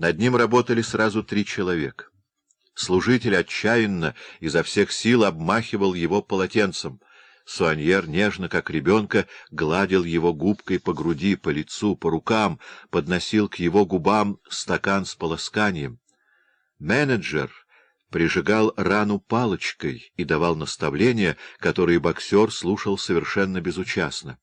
Над ним работали сразу три человека. Служитель отчаянно изо всех сил обмахивал его полотенцем. Суаньер нежно, как ребенка, гладил его губкой по груди, по лицу, по рукам, подносил к его губам стакан с полосканием. Менеджер прижигал рану палочкой и давал наставления, которые боксер слушал совершенно безучастно.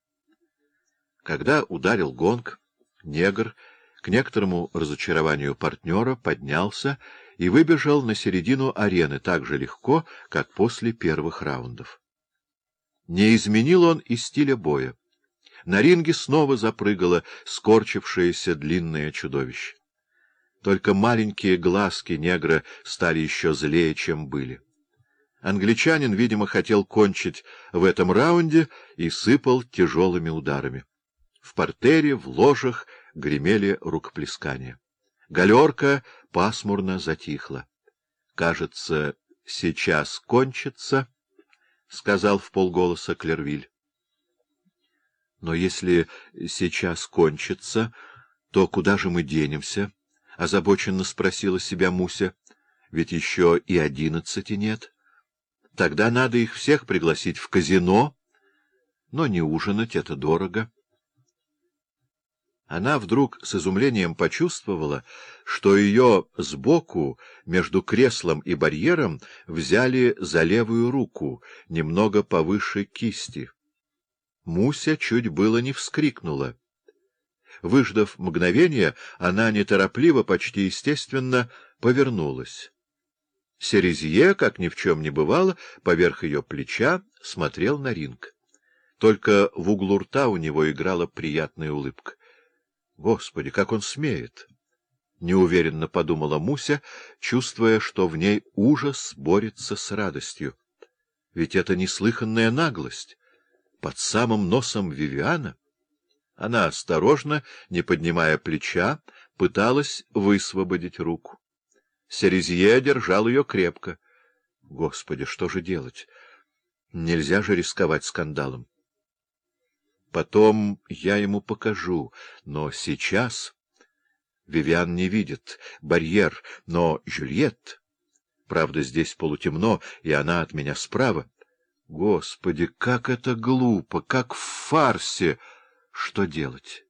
Когда ударил гонг, негр, к некоторому разочарованию партнера, поднялся и выбежал на середину арены так же легко, как после первых раундов. Не изменил он и стиля боя. На ринге снова запрыгало скорчившееся длинное чудовище. Только маленькие глазки негра стали еще злее, чем были. Англичанин, видимо, хотел кончить в этом раунде и сыпал тяжелыми ударами. В портере, в ложах гремели рукоплескания. Галерка пасмурно затихла. — Кажется, сейчас кончится, — сказал в полголоса Клервиль. — Но если сейчас кончится, то куда же мы денемся? — озабоченно спросила себя Муся. — Ведь еще и одиннадцати нет. Тогда надо их всех пригласить в казино, но не ужинать — это дорого. Она вдруг с изумлением почувствовала, что ее сбоку, между креслом и барьером, взяли за левую руку, немного повыше кисти. Муся чуть было не вскрикнула. Выждав мгновение, она неторопливо, почти естественно, повернулась. Серезье, как ни в чем не бывало, поверх ее плеча смотрел на ринг. Только в углу рта у него играла приятная улыбка. Господи, как он смеет! — неуверенно подумала Муся, чувствуя, что в ней ужас борется с радостью. Ведь это неслыханная наглость. Под самым носом Вивиана. Она осторожно, не поднимая плеча, пыталась высвободить руку. Серезье держал ее крепко. Господи, что же делать? Нельзя же рисковать скандалом. Потом я ему покажу, но сейчас... Вивиан не видит. Барьер, но Жюльет... Правда, здесь полутемно, и она от меня справа. Господи, как это глупо, как в фарсе! Что делать?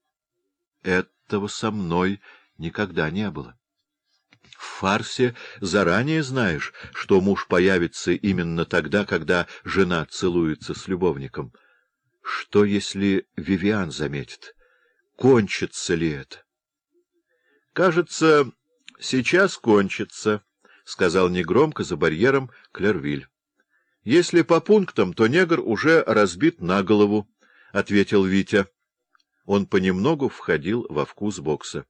Этого со мной никогда не было. В фарсе заранее знаешь, что муж появится именно тогда, когда жена целуется с любовником — что, если Вивиан заметит? Кончится ли это? — Кажется, сейчас кончится, — сказал негромко за барьером Клервиль. — Если по пунктам, то негр уже разбит на голову, — ответил Витя. Он понемногу входил во вкус бокса.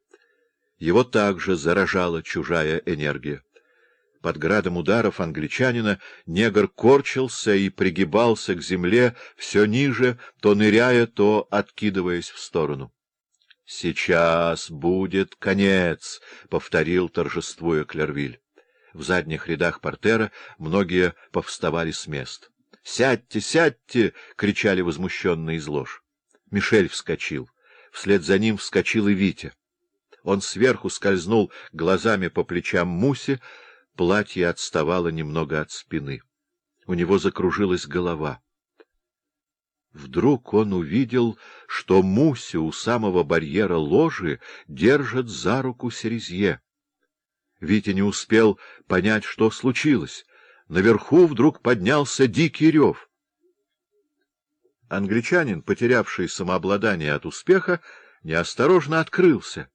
Его также заражала чужая энергия. Под градом ударов англичанина негр корчился и пригибался к земле все ниже, то ныряя, то откидываясь в сторону. — Сейчас будет конец, — повторил, торжествуя Клервиль. В задних рядах портера многие повставали с мест. — Сядьте, сядьте! — кричали возмущенные из лож. Мишель вскочил. Вслед за ним вскочил и Витя. Он сверху скользнул глазами по плечам Муси, Платье отставало немного от спины. У него закружилась голова. Вдруг он увидел, что Муся у самого барьера ложи держит за руку Серезье. Витя не успел понять, что случилось. Наверху вдруг поднялся дикий рев. Англичанин, потерявший самообладание от успеха, неосторожно открылся.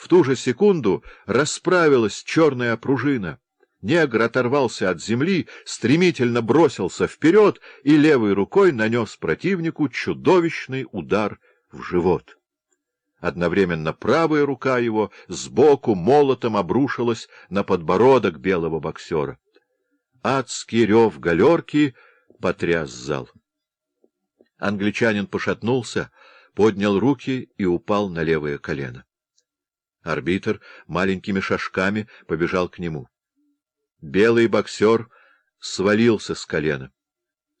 В ту же секунду расправилась черная пружина. Негр оторвался от земли, стремительно бросился вперед и левой рукой нанес противнику чудовищный удар в живот. Одновременно правая рука его сбоку молотом обрушилась на подбородок белого боксера. Адский рев галерки потряс зал. Англичанин пошатнулся, поднял руки и упал на левое колено. Арбитр маленькими шажками побежал к нему. Белый боксер свалился с колена,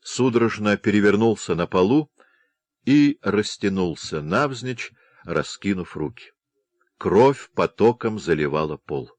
судорожно перевернулся на полу и растянулся навзничь, раскинув руки. Кровь потоком заливала пол.